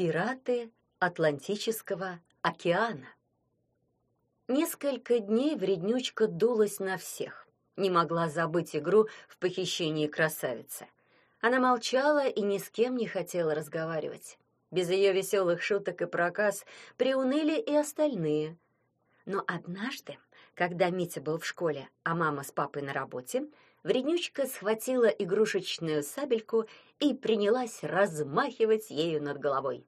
Пираты Атлантического океана. Несколько дней вреднючка дулась на всех. Не могла забыть игру в похищении красавицы. Она молчала и ни с кем не хотела разговаривать. Без ее веселых шуток и проказ приуныли и остальные. Но однажды, когда Митя был в школе, а мама с папой на работе, вреднючка схватила игрушечную сабельку и принялась размахивать ею над головой.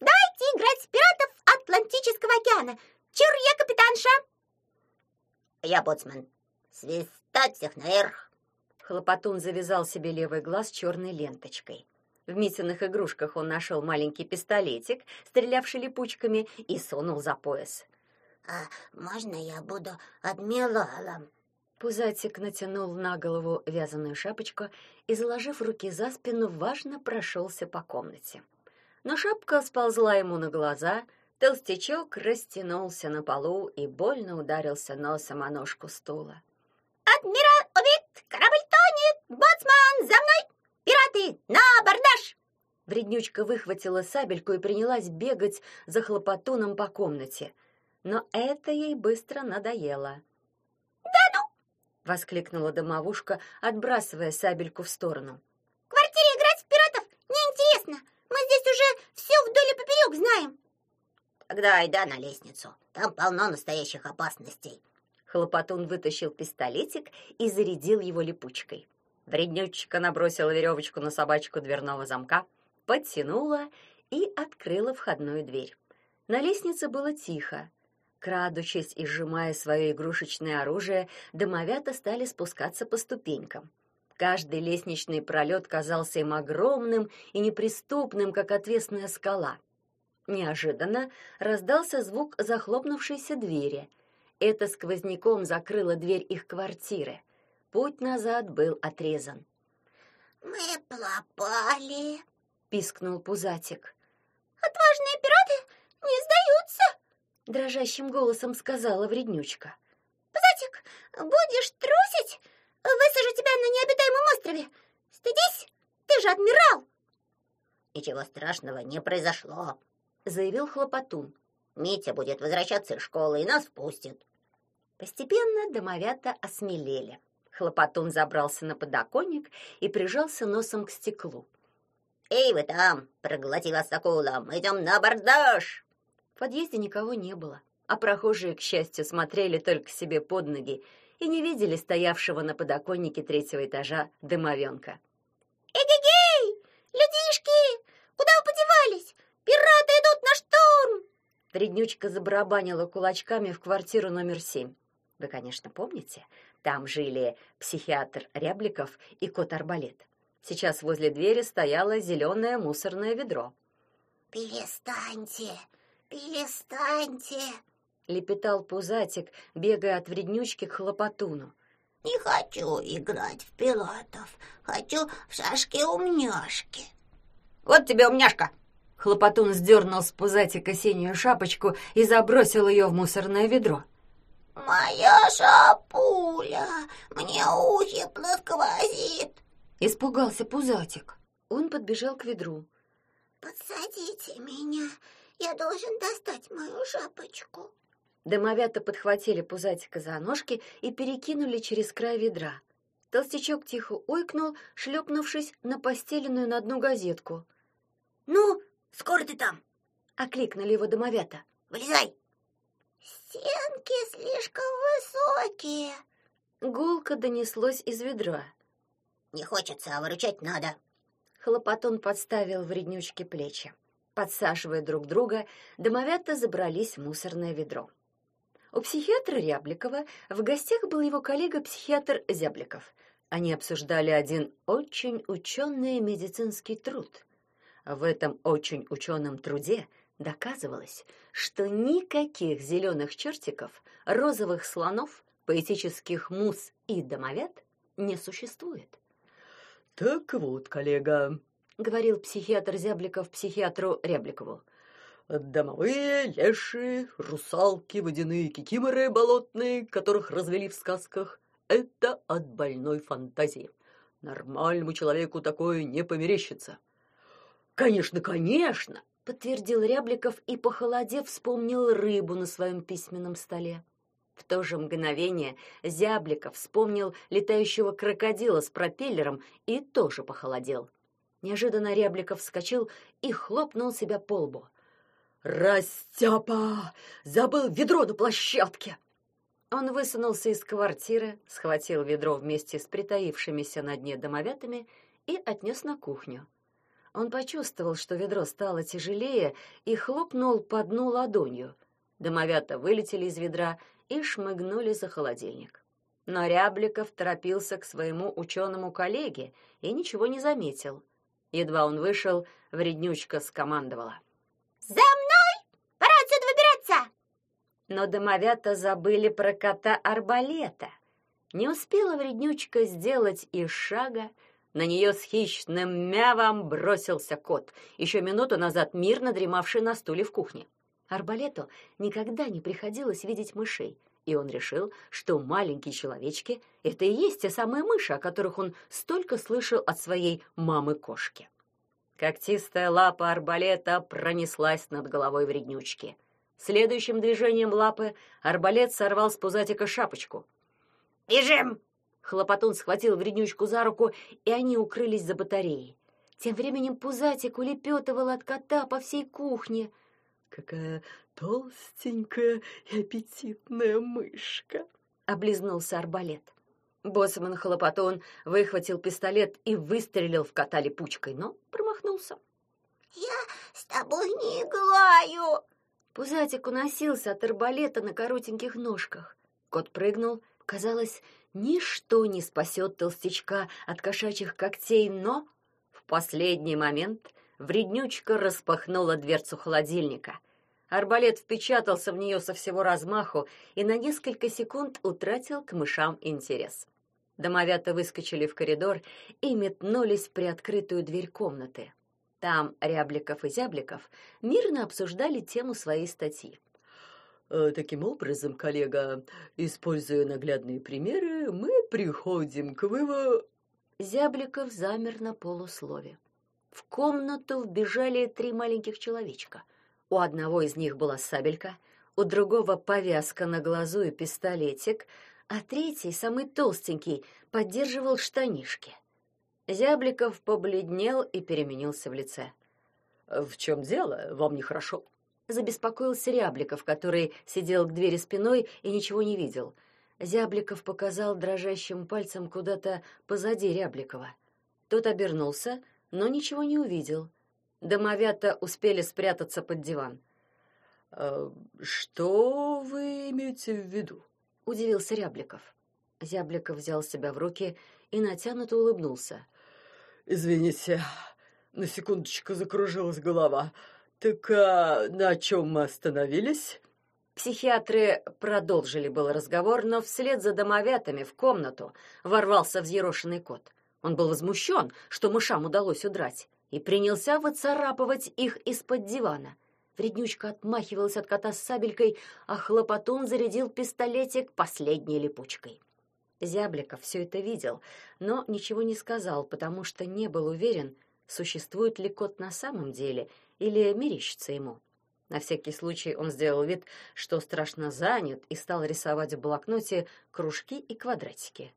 «Дайте играть в пиратов Атлантического океана! Чур, я капитанша!» «Я боцман. Свистать всех наверх!» Хлопотун завязал себе левый глаз черной ленточкой. В Митиных игрушках он нашел маленький пистолетик, стрелявший липучками, и сунул за пояс. «А можно я буду адмиралом?» Пузатик натянул на голову вязаную шапочку и, заложив руки за спину, важно прошелся по комнате. Но шапка сползла ему на глаза, толстячок растянулся на полу и больно ударился носом о ножку стула. «Адмирал убит! Корабль тонет! Боцман, за мной! Пираты, на абордаж!» Вреднючка выхватила сабельку и принялась бегать за хлопотуном по комнате. Но это ей быстро надоело. «Да ну!» — воскликнула домовушка, отбрасывая сабельку в сторону. «В квартире играть в пиратов неинтересно. Мы здесь уже все вдоль и поперек знаем». «Тогда айда на лестницу. Там полно настоящих опасностей». Хлопотун вытащил пистолетик и зарядил его липучкой. Вреднючка набросила веревочку на собачку дверного замка, подтянула и открыла входную дверь. На лестнице было тихо. Крадучись и сжимая свое игрушечное оружие, домовята стали спускаться по ступенькам. Каждый лестничный пролет казался им огромным и неприступным, как отвесная скала. Неожиданно раздался звук захлопнувшейся двери. Это сквозняком закрыло дверь их квартиры. Путь назад был отрезан. «Мы пропали», — пискнул Пузатик. «Отважные пираты не сдаются», — дрожащим голосом сказала вреднючка. «Пузатик, будешь трусить? Высажу тебя на необитаемом острове. Стыдись, ты же адмирал!» «Ничего страшного не произошло», — заявил Хлопотун. «Митя будет возвращаться из школы и нас пустит». Постепенно домовята осмелели. Хлопотун забрался на подоконник и прижался носом к стеклу. «Эй, вы там, проглоти вас акула, мы идем на абордаж!» В подъезде никого не было, а прохожие, к счастью, смотрели только себе под ноги и не видели стоявшего на подоконнике третьего этажа дымовенка. «Эгегей! Людишки! Куда вы подевались? Пираты идут на штурм!» Вреднючка забарабанила кулачками в квартиру номер семь. Вы, конечно, помните, там жили психиатр Рябликов и кот Арбалет. Сейчас возле двери стояло зеленое мусорное ведро. «Перестаньте! Перестаньте!» — лепетал Пузатик, бегая от вреднючки к хлопотуну. «Не хочу играть в пилотов. Хочу в шашки-умняшки». «Вот тебе умняшка!» Хлопотун сдернул с Пузатика синюю шапочку и забросил ее в мусорное ведро. «Моя шапуля! Мне ухи плосквозит!» Испугался Пузатик. Он подбежал к ведру. «Подсадите меня, я должен достать мою шапочку». Домовята подхватили Пузатика за ножки и перекинули через край ведра. Толстячок тихо ойкнул, шлепнувшись на постеленную на дну газетку. «Ну, скоро ты там?» — окликнули его домовята. «Вылезай!» «Стенки слишком высокие!» Гулко донеслось из ведра. «Не хочется, а выручать надо!» Хлопотун подставил вреднючке плечи. Подсаживая друг друга, домовята забрались в мусорное ведро. У психиатра Рябликова в гостях был его коллега-психиатр Зябликов. Они обсуждали один очень ученый медицинский труд. В этом очень ученом труде доказывалось, что никаких зеленых чертиков, розовых слонов, поэтических мус и домовят не существует. «Так вот, коллега», — говорил психиатр Зябликов психиатру Рябликову, «домовые, леши, русалки, водяные кикиморы болотные, которых развели в сказках, это от больной фантазии. Нормальному человеку такое не померещится». «Конечно, конечно!» подтвердил Рябликов и, похолодев, вспомнил рыбу на своем письменном столе. В то же мгновение Зябликов вспомнил летающего крокодила с пропеллером и тоже похолодел. Неожиданно Рябликов вскочил и хлопнул себя по лбу. «Растяпа! Забыл ведро на площадке!» Он высунулся из квартиры, схватил ведро вместе с притаившимися на дне домовятами и отнес на кухню. Он почувствовал, что ведро стало тяжелее, и хлопнул по дну ладонью. Домовята вылетели из ведра и шмыгнули за холодильник. Но Рябликов торопился к своему ученому коллеге и ничего не заметил. Едва он вышел, вреднючка скомандовала. «За мной! Пора отсюда выбираться!» Но домовята забыли про кота Арбалета. Не успела вреднючка сделать и шага, на нее с хищным мявом бросился кот, еще минуту назад мирно дремавший на стуле в кухне. Арбалету никогда не приходилось видеть мышей, и он решил, что маленькие человечки — это и есть те самые мыши, о которых он столько слышал от своей мамы-кошки. Когтистая лапа арбалета пронеслась над головой вреднючки. Следующим движением лапы арбалет сорвал с пузатика шапочку. «Бежим!» Хлопотун схватил вреднючку за руку, и они укрылись за батареей. Тем временем пузатик улепетывал от кота по всей кухне. «Какая толстенькая и аппетитная мышка!» — облизнулся арбалет. Боссман Хлопотун выхватил пистолет и выстрелил в кота липучкой, но промахнулся. «Я с тобой не играю!» Пузатик уносился от арбалета на коротеньких ножках. Кот прыгнул. Казалось, Ничто не спасет толстячка от кошачьих когтей, но в последний момент вреднючка распахнула дверцу холодильника. Арбалет впечатался в нее со всего размаху и на несколько секунд утратил к мышам интерес. Домовята выскочили в коридор и метнулись в приоткрытую дверь комнаты. Там Рябликов и Зябликов мирно обсуждали тему своей статьи. Э, таким образом, коллега, используя наглядные примеры, мы приходим к выводу... Зябликов замер на полуслове. В комнату вбежали три маленьких человечка. У одного из них была сабелька, у другого повязка на глазу и пистолетик, а третий, самый толстенький, поддерживал штанишки. Зябликов побледнел и переменился в лице. «В чем дело? Вам нехорошо?» забеспокоился Рябликов, который сидел к двери спиной и ничего не видел. Зябликов показал дрожащим пальцем куда-то позади Рябликова. Тот обернулся, но ничего не увидел. Домовята успели спрятаться под диван. «Э, «Что вы имеете в виду?» — удивился Рябликов. Зябликов взял себя в руки и натянуто улыбнулся. «Извините, на секундочку закружилась голова. «Так а на чем мы остановились?» Психиатры продолжили был разговор, но вслед за домовятами в комнату ворвался взъерошенный кот. Он был возмущен, что мышам удалось удрать, и принялся выцарапывать их из-под дивана. Вреднючка отмахивалась от кота с сабелькой, а хлопотун зарядил пистолетик последней липучкой. Зябликов все это видел, но ничего не сказал, потому что не был уверен, существует ли кот на самом деле — или мерещится ему. На всякий случай он сделал вид, что страшно занят, и стал рисовать в блокноте кружки и квадратики.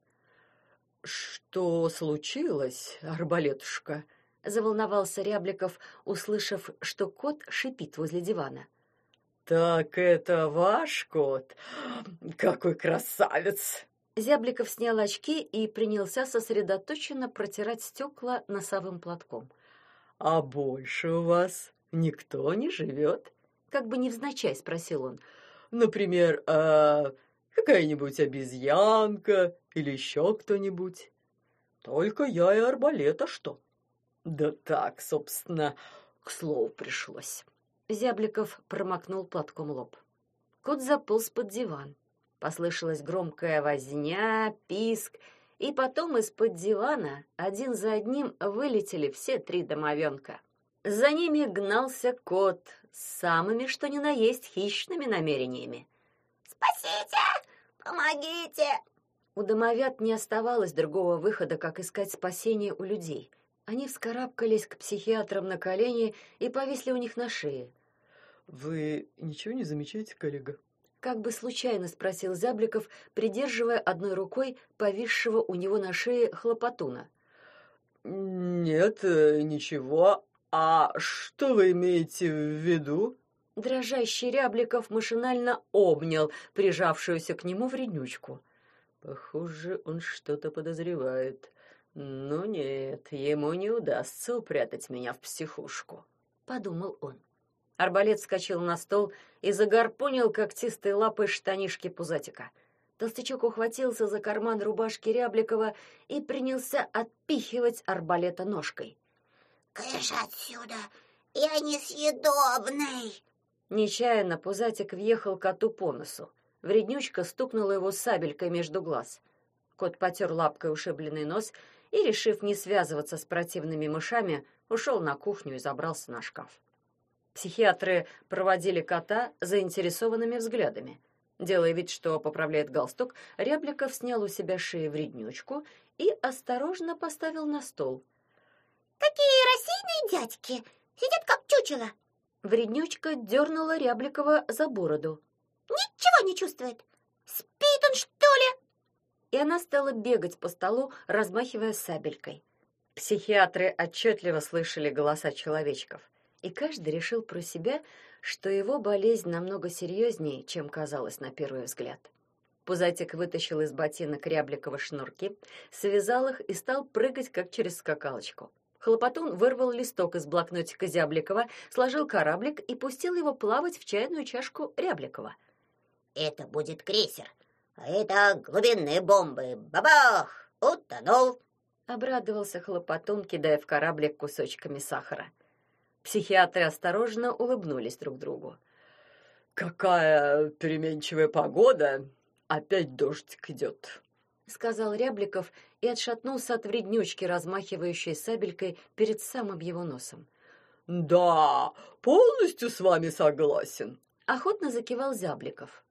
«Что случилось, арбалетушка?» — заволновался Рябликов, услышав, что кот шипит возле дивана. «Так это ваш кот? Какой красавец!» Зябликов снял очки и принялся сосредоточенно протирать стекла носовым платком. «А больше у вас никто не живет?» Как бы невзначай спросил он. «Например, а какая-нибудь обезьянка или еще кто-нибудь? Только я и арбалета что?» «Да так, собственно, к слову пришлось». Зябликов промокнул платком лоб. Кот заполз под диван. Послышалась громкая возня, писк — и потом из-под дивана один за одним вылетели все три домовенка. За ними гнался кот с самыми, что ни на есть, хищными намерениями. «Спасите! Помогите!» У домовят не оставалось другого выхода, как искать спасение у людей. Они вскарабкались к психиатрам на колени и повисли у них на шее. Вы ничего не замечаете, коллега? Как бы случайно спросил Зябликов, придерживая одной рукой повисшего у него на шее хлопотуна. Нет, э, ничего. А что вы имеете в виду? Дрожащий Рябликов машинально обнял прижавшуюся к нему вреднючку. Похоже, он что-то подозревает. Но нет, ему не удастся упрятать меня в психушку, подумал он. Арбалет вскочил на стол и загорпунил когтистой лапой штанишки пузатика. Толстячок ухватился за карман рубашки Рябликова и принялся отпихивать арбалета ножкой. «Кыш отсюда! Я несъедобный!» Нечаянно пузатик въехал коту по носу. Вреднючка стукнула его сабелькой между глаз. Кот потер лапкой ушибленный нос и, решив не связываться с противными мышами, ушел на кухню и забрался на шкаф. Психиатры проводили кота заинтересованными взглядами. Делая вид, что поправляет галстук, Рябликов снял у себя шеи вреднючку и осторожно поставил на стол. «Какие рассеянные дядьки! Сидят как чучело!» Вреднючка дернула Рябликова за бороду. «Ничего не чувствует! Спит он, что ли?» И она стала бегать по столу, размахивая сабелькой. Психиатры отчетливо слышали голоса человечков — и каждый решил про себя, что его болезнь намного серьезнее, чем казалось на первый взгляд. Пузатик вытащил из ботинок Рябликова шнурки, связал их и стал прыгать, как через скакалочку. Хлопотун вырвал листок из блокнотика Зябликова, сложил кораблик и пустил его плавать в чайную чашку Рябликова. «Это будет крейсер, это глубинные бомбы. Бабах! Утонул!» Обрадовался Хлопотун, кидая в кораблик кусочками сахара. Психиатры осторожно улыбнулись друг другу. «Какая переменчивая погода! Опять дождик идет!» — сказал Рябликов и отшатнулся от вреднючки, размахивающей сабелькой перед самым его носом. «Да, полностью с вами согласен!» — охотно закивал Зябликов.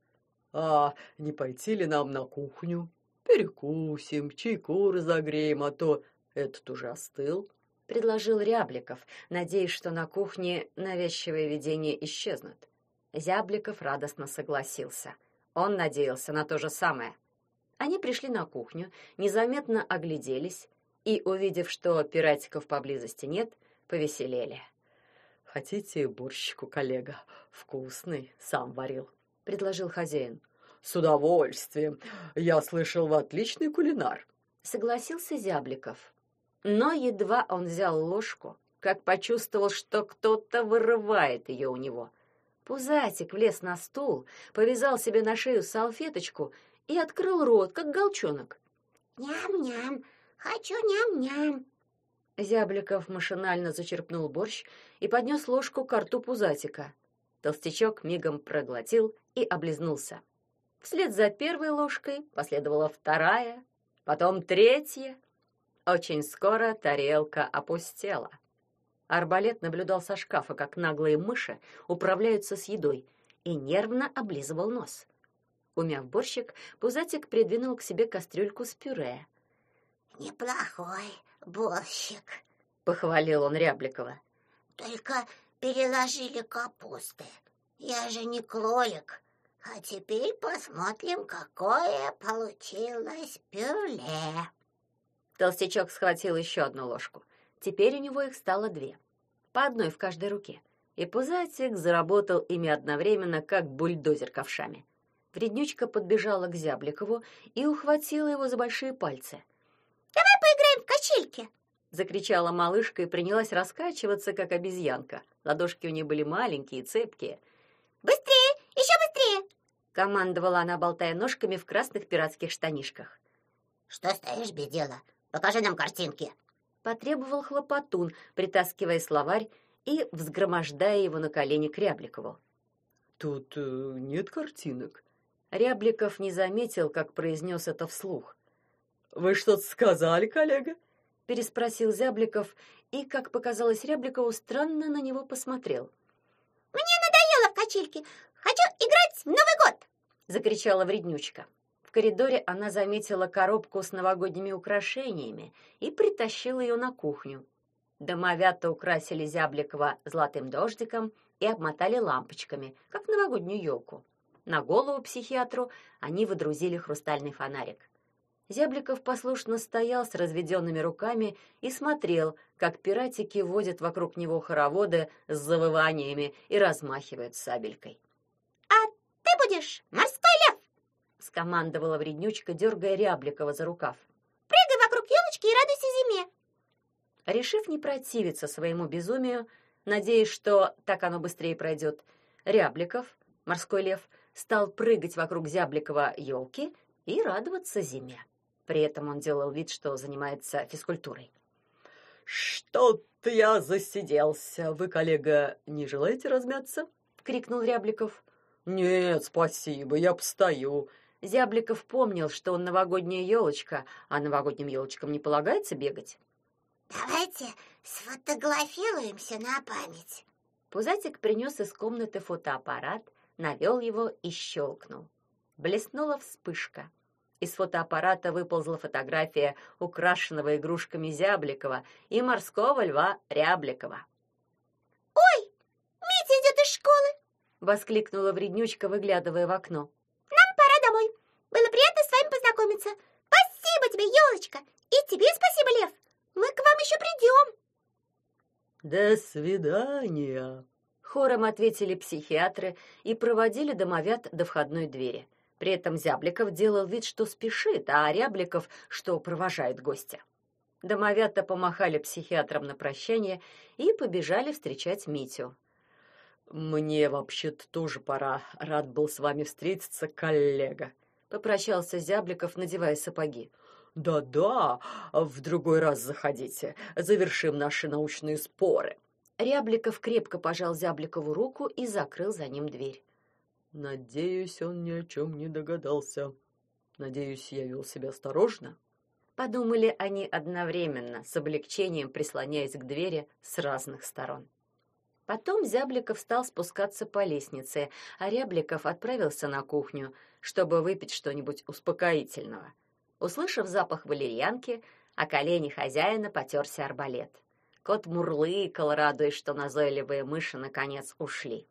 «А не пойти ли нам на кухню? Перекусим, чайку разогреем, а то этот уже остыл» предложил Рябликов, надеясь, что на кухне навязчивые видения исчезнут. Зябликов радостно согласился. Он надеялся на то же самое. Они пришли на кухню, незаметно огляделись и, увидев, что пиратиков поблизости нет, повеселели. «Хотите борщику, коллега? Вкусный, сам варил», — предложил хозяин. «С удовольствием. Я слышал, вы отличный кулинар», — согласился Зябликов. Но едва он взял ложку, как почувствовал, что кто-то вырывает ее у него. Пузатик влез на стул, повязал себе на шею салфеточку и открыл рот, как голчонок. «Ням-ням! Хочу ням-ням!» Зябликов машинально зачерпнул борщ и поднес ложку к рту Пузатика. Толстячок мигом проглотил и облизнулся. Вслед за первой ложкой последовала вторая, потом третья, очень скоро тарелка опустела. Арбалет наблюдал со шкафа, как наглые мыши управляются с едой, и нервно облизывал нос. Умяв борщик, Пузатик придвинул к себе кастрюльку с пюре. «Неплохой борщик», — похвалил он Рябликова. «Только переложили капусты. Я же не кролик. А теперь посмотрим, какое получилось пюре». Толстячок схватил еще одну ложку. Теперь у него их стало две. По одной в каждой руке. И пузатик заработал ими одновременно, как бульдозер ковшами. Вреднючка подбежала к Зябликову и ухватила его за большие пальцы. «Давай поиграем в качельки!» Закричала малышка и принялась раскачиваться, как обезьянка. Ладошки у нее были маленькие, цепкие. «Быстрее! Еще быстрее!» Командовала она, болтая ножками в красных пиратских штанишках. «Что стоишь без дела? Покажи нам картинки!» Потребовал хлопотун, притаскивая словарь и взгромождая его на колени к Рябликову. «Тут э, нет картинок». Рябликов не заметил, как произнес это вслух. «Вы что-то сказали, коллега?» переспросил Зябликов и, как показалось Рябликову, странно на него посмотрел. «Мне надоело в качельке! Хочу играть в Новый год!» закричала вреднючка коридоре она заметила коробку с новогодними украшениями и притащила ее на кухню. Домовята украсили Зябликова золотым дождиком и обмотали лампочками, как новогоднюю елку. На голову психиатру они выдрузили хрустальный фонарик. Зябликов послушно стоял с разведенными руками и смотрел, как пиратики водят вокруг него хороводы с завываниями и размахивают сабелькой. «А ты будешь морской лев!» — скомандовала вреднючка, дергая Рябликова за рукав. «Прыгай вокруг елочки и радуйся зиме!» Решив не противиться своему безумию, надеясь, что так оно быстрее пройдет, Рябликов, морской лев, стал прыгать вокруг Зябликова елки и радоваться зиме. При этом он делал вид, что занимается физкультурой. «Что-то я засиделся. Вы, коллега, не желаете размяться?» — крикнул Рябликов. «Нет, спасибо, я постою». Зябликов помнил, что он новогодняя елочка, а новогодним елочкам не полагается бегать. Давайте сфотографируемся на память. Пузатик принес из комнаты фотоаппарат, навел его и щелкнул. Блеснула вспышка. Из фотоаппарата выползла фотография украшенного игрушками Зябликова и морского льва Рябликова. «Ой, Митя идет из школы!» — воскликнула вреднючка, выглядывая в окно. «Нам пора домой. Было приятно с вами познакомиться. Спасибо тебе, елочка! И тебе спасибо, Лев! Мы к вам еще придем!» «До свидания!» Хором ответили психиатры и проводили домовят до входной двери. При этом Зябликов делал вид, что спешит, а Рябликов, что провожает гостя. Домовята помахали психиатрам на прощание и побежали встречать Митю. «Мне вообще-то тоже пора. Рад был с вами встретиться, коллега», — попрощался Зябликов, надевая сапоги. «Да-да, в другой раз заходите. Завершим наши научные споры». Рябликов крепко пожал Зябликову руку и закрыл за ним дверь. Надеюсь, он ни о чем не догадался. Надеюсь, я вел себя осторожно. Подумали они одновременно, с облегчением прислоняясь к двери с разных сторон. Потом Зябликов стал спускаться по лестнице, а Рябликов отправился на кухню, чтобы выпить что-нибудь успокоительного. Услышав запах валерьянки, о колени хозяина потерся арбалет. Кот мурлыкал, радуясь, что назойливые мыши наконец ушли.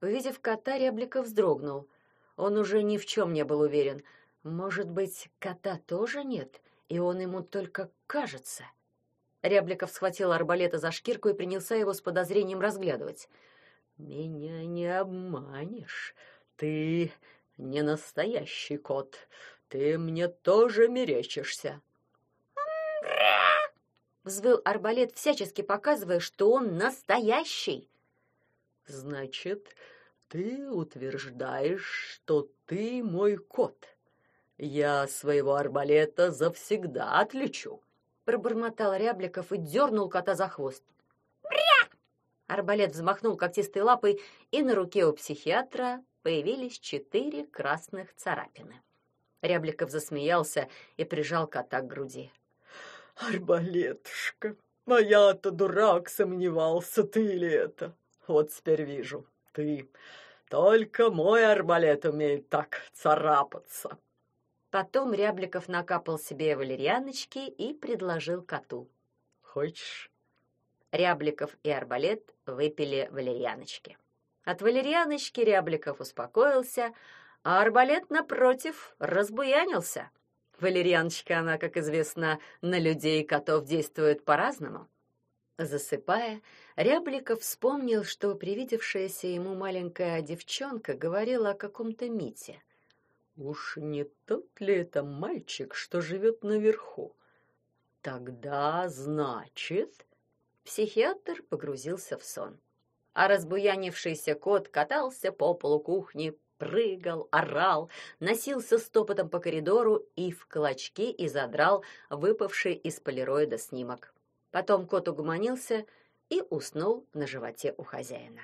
Увидев кота, Рябликов вздрогнул. Он уже ни в чем не был уверен. Может быть, кота тоже нет, и он ему только кажется. Рябликов схватил арбалета за шкирку и принялся его с подозрением разглядывать. «Меня не обманешь. Ты не настоящий кот. Ты мне тоже мерещишься». Взвыл арбалет, всячески показывая, что он настоящий. Значит, ты утверждаешь, что ты мой кот. Я своего арбалета завсегда отличу. Пробормотал Рябликов и дернул кота за хвост. Бря! Арбалет взмахнул когтистой лапой, и на руке у психиатра появились четыре красных царапины. Рябликов засмеялся и прижал кота к груди. «Арбалетушка, а я-то дурак сомневался, ты ли это?» Вот теперь вижу, ты. Только мой арбалет умеет так царапаться. Потом Рябликов накапал себе валерьяночки и предложил коту. Хочешь? Рябликов и арбалет выпили валерьяночки. От валерьяночки Рябликов успокоился, а арбалет, напротив, разбуянился. Валерьяночка, она, как известно, на людей и котов действует по-разному. Засыпая, Рябликов вспомнил, что привидевшаяся ему маленькая девчонка говорила о каком-то Мите. Уж не тот ли это мальчик, что живет наверху? Тогда, значит, психиатр погрузился в сон. А разбуянившийся кот катался по полу кухни, прыгал, орал, носился стопотом по коридору и в клочки изодрал выпавший из полироида снимок. Потом кот угомонился и уснул на животе у хозяина.